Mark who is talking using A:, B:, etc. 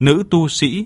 A: Nữ tu sĩ.